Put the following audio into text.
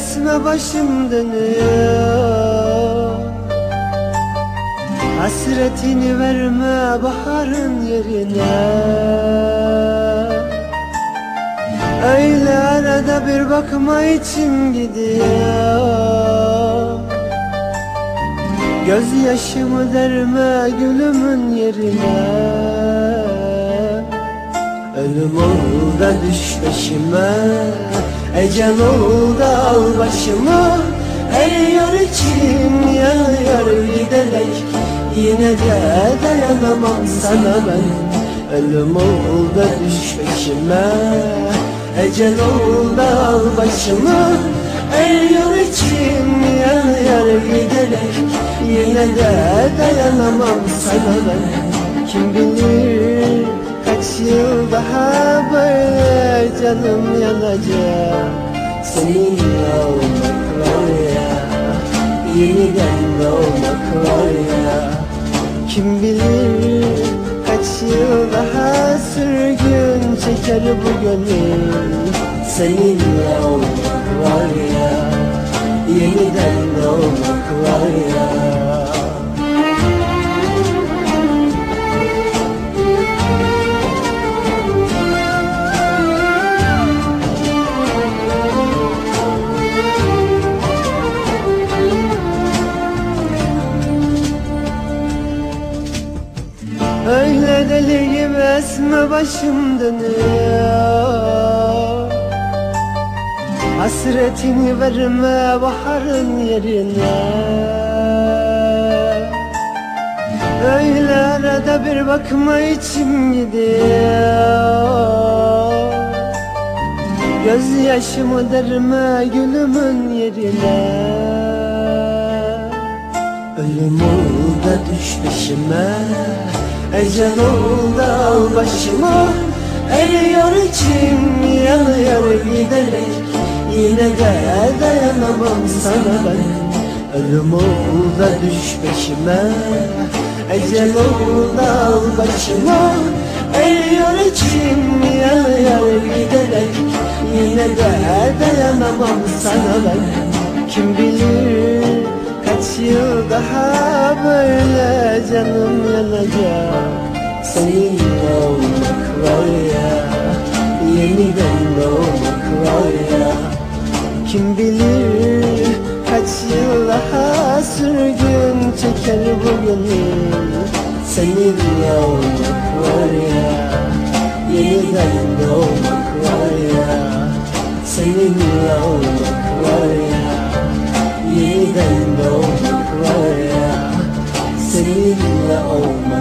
Öyle deli gibi esme başım dönüyor. Hasretini verme baharın yerine. Öyle arada bir bakma içim gidiyor. Gözyaşımı derme gülümün yerine. Ölüm ol da düş peşime Ecel ol da al başımı. Eriyor içim yanıyor giderek Yine de dayanamam sana ben. Ölüm ol da düş peşime. Ecel ol da al başımı. Eriyor içim yanıyor giderek Yine de dayanamam sana ben. Kim bilir kaç yıl daha canım yanacak Seninle olmak var ya Yeniden doğmak var ya Kim bilir kaç yıl daha sürgün çeker bu gönül. Seninle olmak var ya Yeniden doğmak esme başım dönüyor. Hasretini verme baharın yerine. Öyle arada bir bakma içim gidiyor. Gözyaşımı derme gülümün yerine. Ölüm ol da düş peşime Ecel ol da al başıma. Eriyor içim yanıyor giderek. Yine de dayanamam sana ben. Ölüm ol da düş peşime. Ecel ol da al başıma. Eriyor içim yanıyor giderek. Yine de dayanamam sana ben. Kim bilir Kaç yıl daha böyle canım yanacak? Seninle olmak var ya Yeniden doğmak var ya. Kim bilir kaç yıl daha sürgün çeker bu gönül? Seninle olmak var ya Yeniden doğmak var ya. Seninle olmak var ya Yeniden doğmak var ya Seninle olmak